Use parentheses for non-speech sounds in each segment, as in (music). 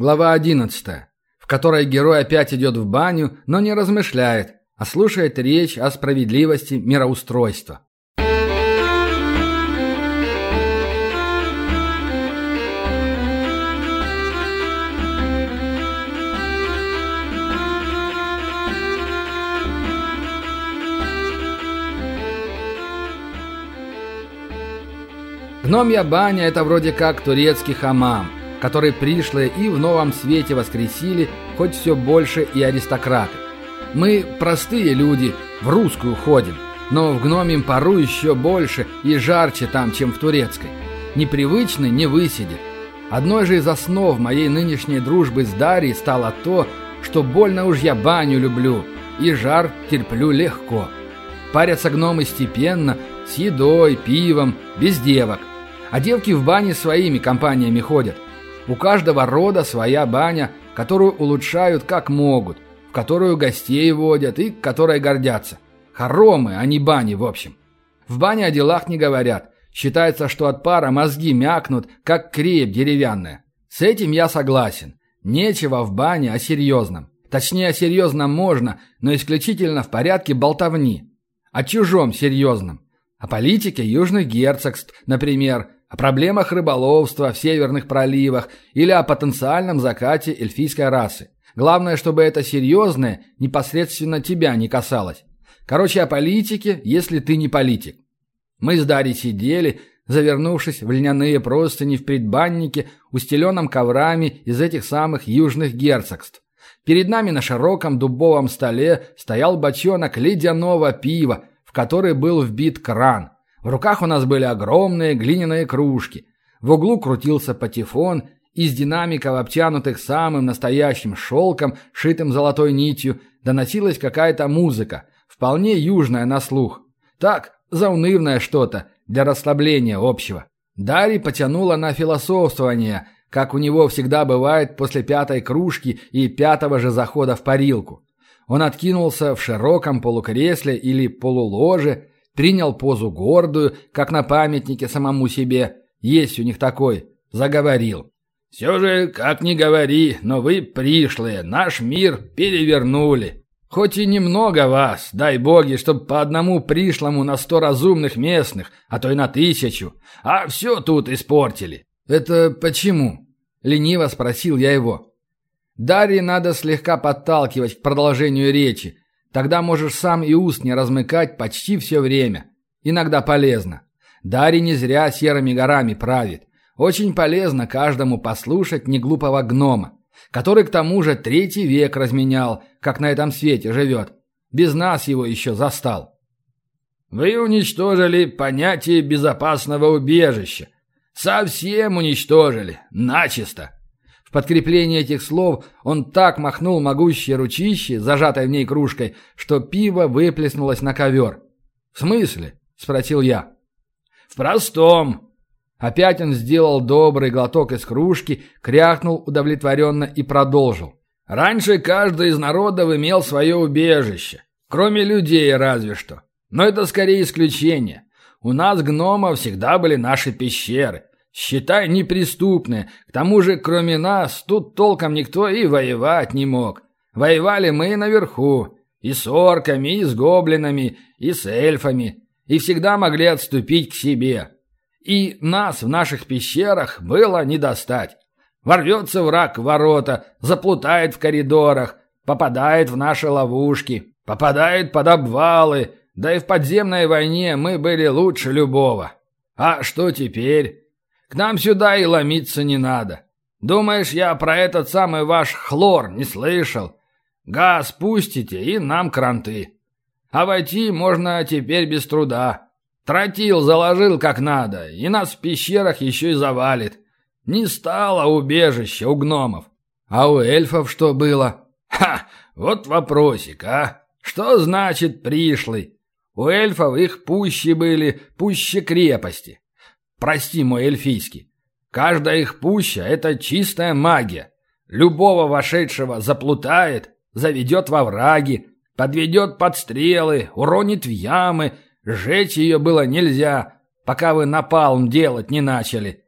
Глава 11, в которой герой опять идет в баню, но не размышляет, а слушает речь о справедливости мироустройства. Гномья баня – это вроде как турецкий хамам – который пришлые и в новом свете воскресили, хоть все больше и аристократы. Мы, простые люди, в русскую ходим, но в гномим пару еще больше и жарче там, чем в турецкой. Непривычный не высидит. Одной же из основ моей нынешней дружбы с Дарьей стало то, что больно уж я баню люблю, и жар терплю легко. Парятся гномы степенно, с едой, пивом, без девок. А девки в бане своими компаниями ходят – у каждого рода своя баня, которую улучшают как могут, в которую гостей водят и которой гордятся. Хоромы, а не бани, в общем. В бане о делах не говорят. Считается, что от пара мозги мякнут, как креп деревянная. С этим я согласен. Нечего в бане о серьезном. Точнее, о серьезном можно, но исключительно в порядке болтовни. О чужом серьезном. О политике южных герцогств, например, о проблемах рыболовства в северных проливах или о потенциальном закате эльфийской расы. Главное, чтобы это серьезное непосредственно тебя не касалось. Короче, о политике, если ты не политик. Мы с Дарьей сидели, завернувшись в льняные простыни в предбаннике, устеленном коврами из этих самых южных герцогств. Перед нами на широком дубовом столе стоял бочонок ледяного пива, в который был вбит кран – в руках у нас были огромные глиняные кружки. В углу крутился патефон, из динамиков, обтянутых самым настоящим шелком, шитым золотой нитью, доносилась какая-то музыка, вполне южная на слух. Так, заунывное что-то, для расслабления общего. Дарья потянула на философствование, как у него всегда бывает после пятой кружки и пятого же захода в парилку. Он откинулся в широком полукресле или полуложе, принял позу гордую, как на памятнике самому себе. Есть у них такой. Заговорил. «Все же, как ни говори, но вы пришлые, наш мир перевернули. Хоть и немного вас, дай боги, чтоб по одному пришлому на сто разумных местных, а то и на тысячу, а все тут испортили». «Это почему?» — лениво спросил я его. Дарье надо слегка подталкивать к продолжению речи, Тогда можешь сам и уст не размыкать почти все время. Иногда полезно. Дарья не зря серыми горами правит. Очень полезно каждому послушать неглупого гнома, который к тому же третий век разменял, как на этом свете живет. Без нас его еще застал. Вы уничтожили понятие безопасного убежища. Совсем уничтожили. Начисто. В подкрепление этих слов он так махнул могущей ручище, зажатой в ней кружкой, что пиво выплеснулось на ковер. «В смысле?» – спросил я. «В простом». Опять он сделал добрый глоток из кружки, кряхнул удовлетворенно и продолжил. «Раньше каждый из народов имел свое убежище, кроме людей разве что. Но это скорее исключение. У нас, гномов, всегда были наши пещеры. Считай, неприступные. К тому же, кроме нас, тут толком никто и воевать не мог. Воевали мы наверху. И с орками, и с гоблинами, и с эльфами. И всегда могли отступить к себе. И нас в наших пещерах было не достать. Ворвется враг в ворота, заплутает в коридорах, попадает в наши ловушки, попадает под обвалы. Да и в подземной войне мы были лучше любого. А что теперь? К нам сюда и ломиться не надо. Думаешь, я про этот самый ваш хлор не слышал? Газ пустите, и нам кранты. А войти можно теперь без труда. Тротил заложил как надо, и нас в пещерах еще и завалит. Не стало убежища у гномов. А у эльфов что было? Ха, вот вопросик, а? Что значит пришлый? У эльфов их пуще были, пуще крепости. Прости мой эльфийский. Каждая их пуща — это чистая магия. Любого вошедшего заплутает, заведет во враги, подведет под стрелы, уронит в ямы. Сжечь ее было нельзя, пока вы напалм делать не начали.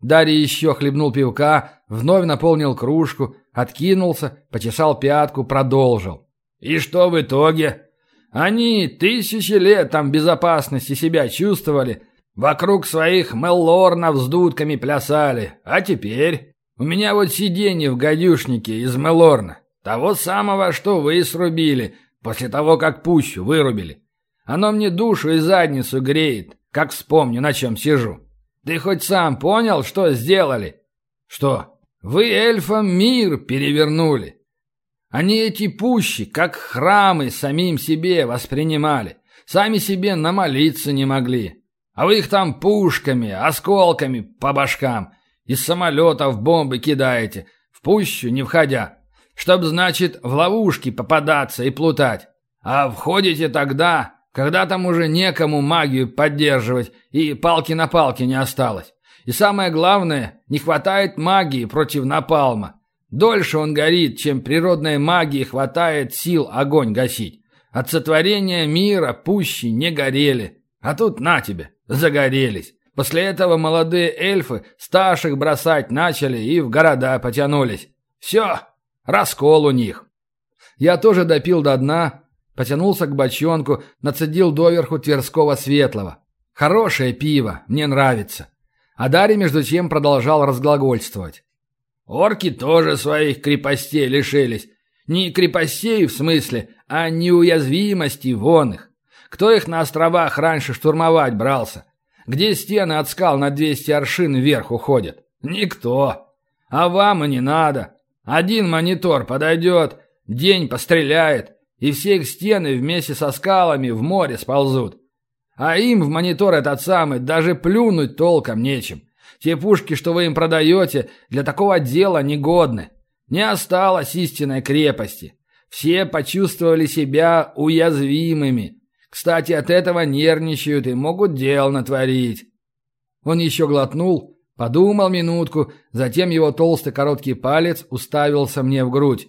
Дарья еще хлебнул пивка, вновь наполнил кружку, откинулся, почесал пятку, продолжил. «И что в итоге? Они тысячи лет там безопасности себя чувствовали, вокруг своих меллорнов с дудками плясали, а теперь...» У меня вот сиденье в гадюшнике из Мелорна. Того самого, что вы срубили, после того, как пущу вырубили. Оно мне душу и задницу греет, как вспомню, на чем сижу. Ты хоть сам понял, что сделали? Что? Вы эльфам мир перевернули. Они эти пущи, как храмы, самим себе воспринимали. Сами себе намолиться не могли. А вы их там пушками, осколками по башкам из самолетов бомбы кидаете, в пущу не входя. Чтоб, значит, в ловушки попадаться и плутать. А входите тогда, когда там уже некому магию поддерживать и палки на палке не осталось. И самое главное, не хватает магии против напалма. Дольше он горит, чем природной магии хватает сил огонь гасить. От сотворения мира пущи не горели. А тут на тебе, загорелись. После этого молодые эльфы старших бросать начали и в города потянулись. Все, раскол у них. Я тоже допил до дна, потянулся к бочонку, нацедил доверху Тверского светлого. Хорошее пиво, мне нравится. А Дарья между тем продолжал разглагольствовать. Орки тоже своих крепостей лишились. Не крепостей в смысле, а неуязвимости вон их. Кто их на островах раньше штурмовать брался? где стены от скал на 200 аршин вверх уходят? Никто. А вам и не надо. Один монитор подойдет, день постреляет, и все их стены вместе со скалами в море сползут. А им в монитор этот самый даже плюнуть толком нечем. Те пушки, что вы им продаете, для такого дела негодны. Не осталось истинной крепости. Все почувствовали себя уязвимыми. Кстати, от этого нервничают и могут дел натворить. Он еще глотнул, подумал минутку, затем его толстый короткий палец уставился мне в грудь.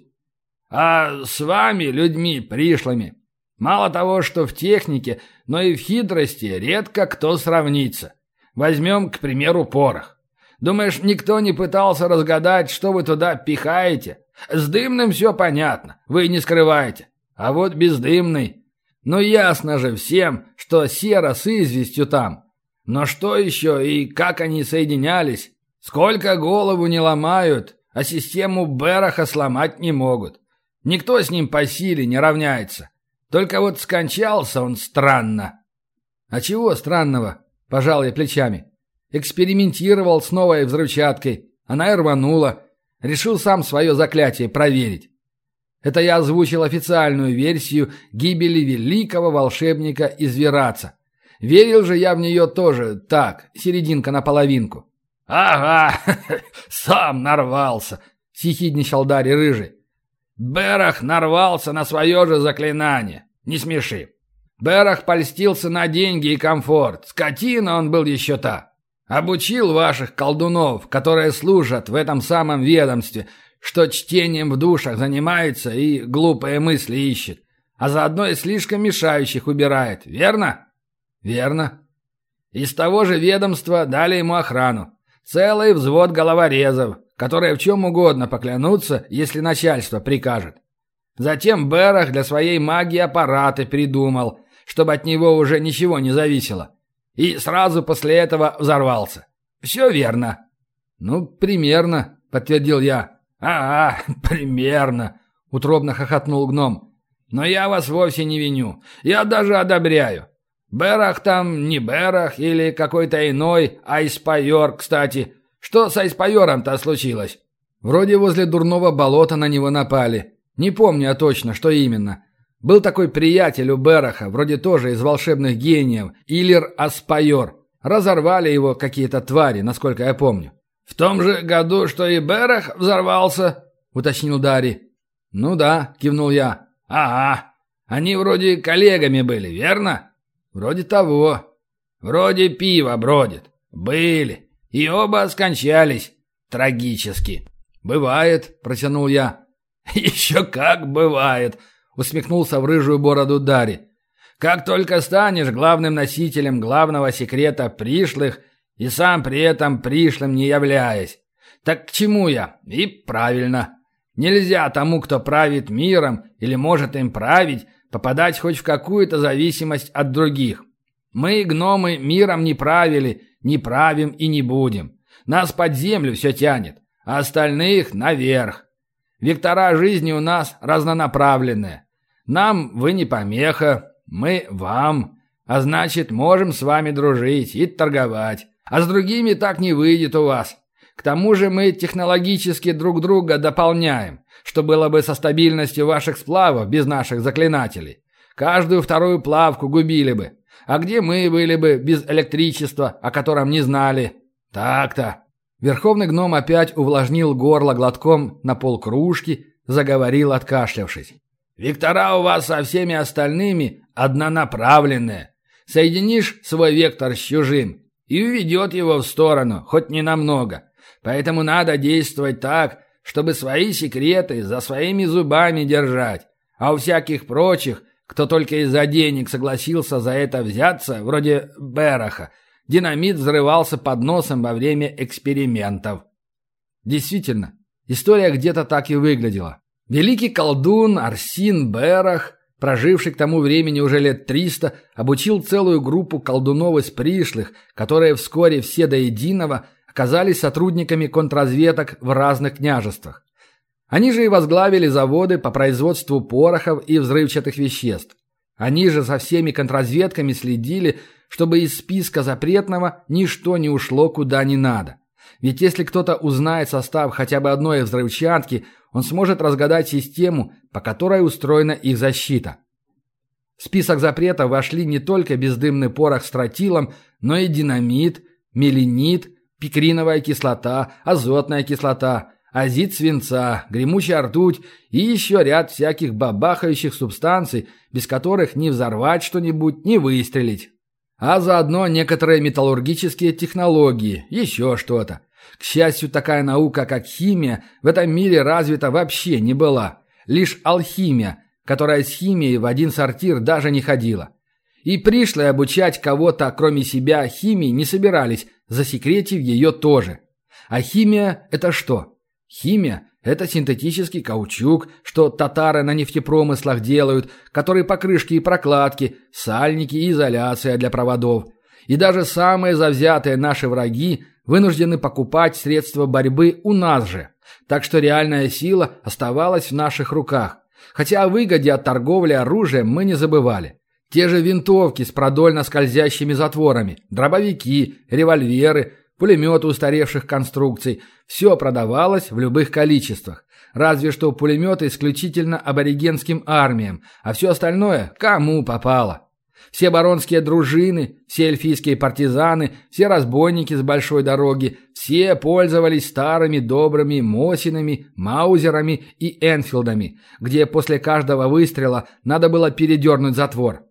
«А с вами, людьми пришлыми, мало того, что в технике, но и в хитрости редко кто сравнится. Возьмем, к примеру, порох. Думаешь, никто не пытался разгадать, что вы туда пихаете? С дымным все понятно, вы не скрываете. А вот бездымный ну ясно же всем, что сера с известью там. Но что еще и как они соединялись? Сколько голову не ломают, а систему Бераха сломать не могут. Никто с ним по силе не равняется. Только вот скончался он странно. А чего странного? Пожал я плечами. Экспериментировал с новой взрывчаткой. Она и рванула. Решил сам свое заклятие проверить. Это я озвучил официальную версию гибели великого волшебника из Вераца. Верил же я в нее тоже так, серединка на половинку. «Ага, (laughs) сам нарвался», — сихидничал Дарья Рыжий. «Берах нарвался на свое же заклинание. Не смеши. Берах польстился на деньги и комфорт. Скотина он был еще та. Обучил ваших колдунов, которые служат в этом самом ведомстве, что чтением в душах занимается и глупые мысли ищет, а заодно и слишком мешающих убирает, верно? Верно. Из того же ведомства дали ему охрану. Целый взвод головорезов, которые в чем угодно поклянутся, если начальство прикажет. Затем Берах для своей магии аппараты придумал, чтобы от него уже ничего не зависело. И сразу после этого взорвался. Все верно. Ну, примерно, подтвердил я. «А, примерно», — утробно хохотнул гном. «Но я вас вовсе не виню. Я даже одобряю. Берах там не Берах или какой-то иной Айспайор, кстати. Что с Айспайором-то случилось?» «Вроде возле дурного болота на него напали. Не помню точно, что именно. Был такой приятель у Бераха, вроде тоже из волшебных гениев, Илир Аспайор. Разорвали его какие-то твари, насколько я помню. «В том же году, что и Берах взорвался?» — уточнил Дарий. «Ну да», — кивнул я. «Ага. Они вроде коллегами были, верно?» «Вроде того. Вроде пиво бродит. Были. И оба скончались. Трагически». «Бывает», — протянул я. (laughs) «Еще как бывает», — усмехнулся в рыжую бороду Дари. «Как только станешь главным носителем главного секрета пришлых, и сам при этом пришлым не являясь. Так к чему я? И правильно. Нельзя тому, кто правит миром или может им править, попадать хоть в какую-то зависимость от других. Мы, гномы, миром не правили, не правим и не будем. Нас под землю все тянет, а остальных наверх. Вектора жизни у нас разнонаправленные. Нам вы не помеха, мы вам. А значит, можем с вами дружить и торговать. А с другими так не выйдет у вас. К тому же мы технологически друг друга дополняем, что было бы со стабильностью ваших сплавов без наших заклинателей. Каждую вторую плавку губили бы. А где мы были бы без электричества, о котором не знали? Так-то. Верховный гном опять увлажнил горло глотком на полкружки, заговорил, откашлявшись. «Вектора у вас со всеми остальными однонаправленные. Соединишь свой вектор с чужим и уведет его в сторону, хоть ненамного. Поэтому надо действовать так, чтобы свои секреты за своими зубами держать. А у всяких прочих, кто только из-за денег согласился за это взяться, вроде Бераха, динамит взрывался под носом во время экспериментов. Действительно, история где-то так и выглядела. Великий колдун Арсин Берах, проживший к тому времени уже лет триста, обучил целую группу колдунов из пришлых, которые вскоре все до единого – оказались сотрудниками контрразведок в разных княжествах. Они же и возглавили заводы по производству порохов и взрывчатых веществ. Они же со всеми контрразведками следили, чтобы из списка запретного ничто не ушло куда не надо. Ведь если кто-то узнает состав хотя бы одной взрывчатки, он сможет разгадать систему, по которой устроена их защита. В список запретов вошли не только бездымный порох с тротилом, но и динамит, меленит, пикриновая кислота, азотная кислота, азид свинца, гремучая ртуть и еще ряд всяких бабахающих субстанций, без которых не взорвать что-нибудь, не выстрелить. А заодно некоторые металлургические технологии, еще что-то. К счастью, такая наука, как химия, в этом мире развита вообще не была. Лишь алхимия, которая с химией в один сортир даже не ходила. И пришлые обучать кого-то, кроме себя, химии не собирались, засекретив ее тоже. А химия – это что? Химия – это синтетический каучук, что татары на нефтепромыслах делают, который покрышки и прокладки, сальники и изоляция для проводов. И даже самые завзятые наши враги вынуждены покупать средства борьбы у нас же. Так что реальная сила оставалась в наших руках. Хотя о выгоде от торговли оружием мы не забывали. Те же винтовки с продольно скользящими затворами, дробовики, револьверы, пулеметы устаревших конструкций – все продавалось в любых количествах. Разве что пулеметы исключительно аборигенским армиям, а все остальное кому попало. Все баронские дружины, все эльфийские партизаны, все разбойники с большой дороги, все пользовались старыми добрыми Мосинами, Маузерами и Энфилдами, где после каждого выстрела надо было передернуть затвор.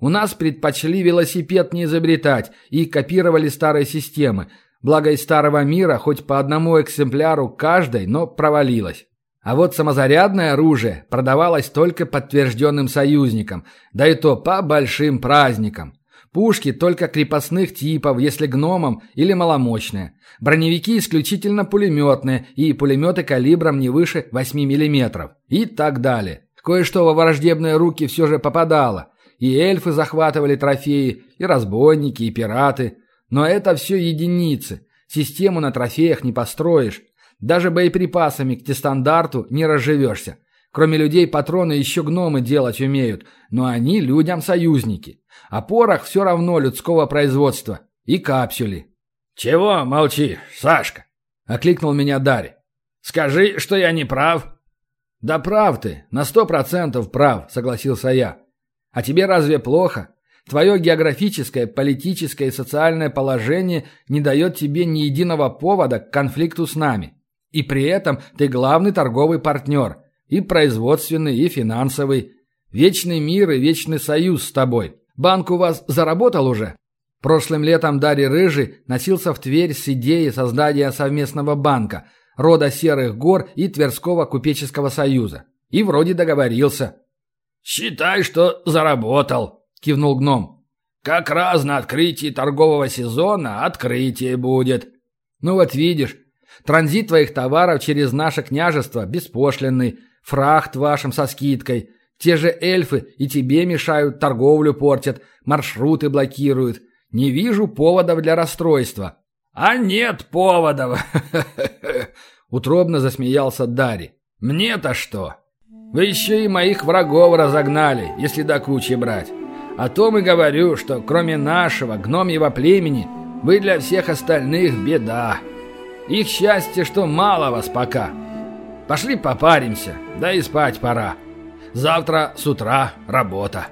У нас предпочли велосипед не изобретать и копировали старые системы, благо из старого мира хоть по одному экземпляру каждой, но провалилось. А вот самозарядное оружие продавалось только подтвержденным союзникам, да и то по большим праздникам. Пушки только крепостных типов, если гномам или маломощные. Броневики исключительно пулеметные и пулеметы калибром не выше 8 мм. И так далее. Кое-что во враждебные руки все же попадало. И эльфы захватывали трофеи, и разбойники, и пираты. Но это все единицы. Систему на трофеях не построишь. Даже боеприпасами к тестандарту не разживешься. Кроме людей патроны еще гномы делать умеют, но они людям союзники. А порох все равно людского производства. И капсюли. «Чего молчишь, Сашка?» — окликнул меня Дарья. «Скажи, что я не прав». «Да прав ты, на сто процентов прав», — согласился я. А тебе разве плохо? Твое географическое, политическое и социальное положение не дает тебе ни единого повода к конфликту с нами. И при этом ты главный торговый партнер. И производственный, и финансовый. Вечный мир и вечный союз с тобой. Банк у вас заработал уже? Прошлым летом Дарья Рыжий носился в Тверь с идеей создания совместного банка, рода Серых гор и Тверского купеческого союза. И вроде договорился. «Считай, что заработал», — кивнул гном. «Как раз на открытии торгового сезона открытие будет». «Ну вот видишь, Транзит твоих товаров через наше княжество беспошлинный, фрахт вашим со скидкой. Те же эльфы и тебе мешают, торговлю портят, маршруты блокируют. Не вижу поводов для расстройства». «А нет поводов!» (laughs) Утробно засмеялся Дари. «Мне-то что? Вы еще и моих врагов разогнали, если до кучи брать. О том и говорю, что кроме нашего гномьего племени вы для всех остальных беда. Их счастье, что мало вас пока. Пошли попаримся, да и спать пора. Завтра с утра работа».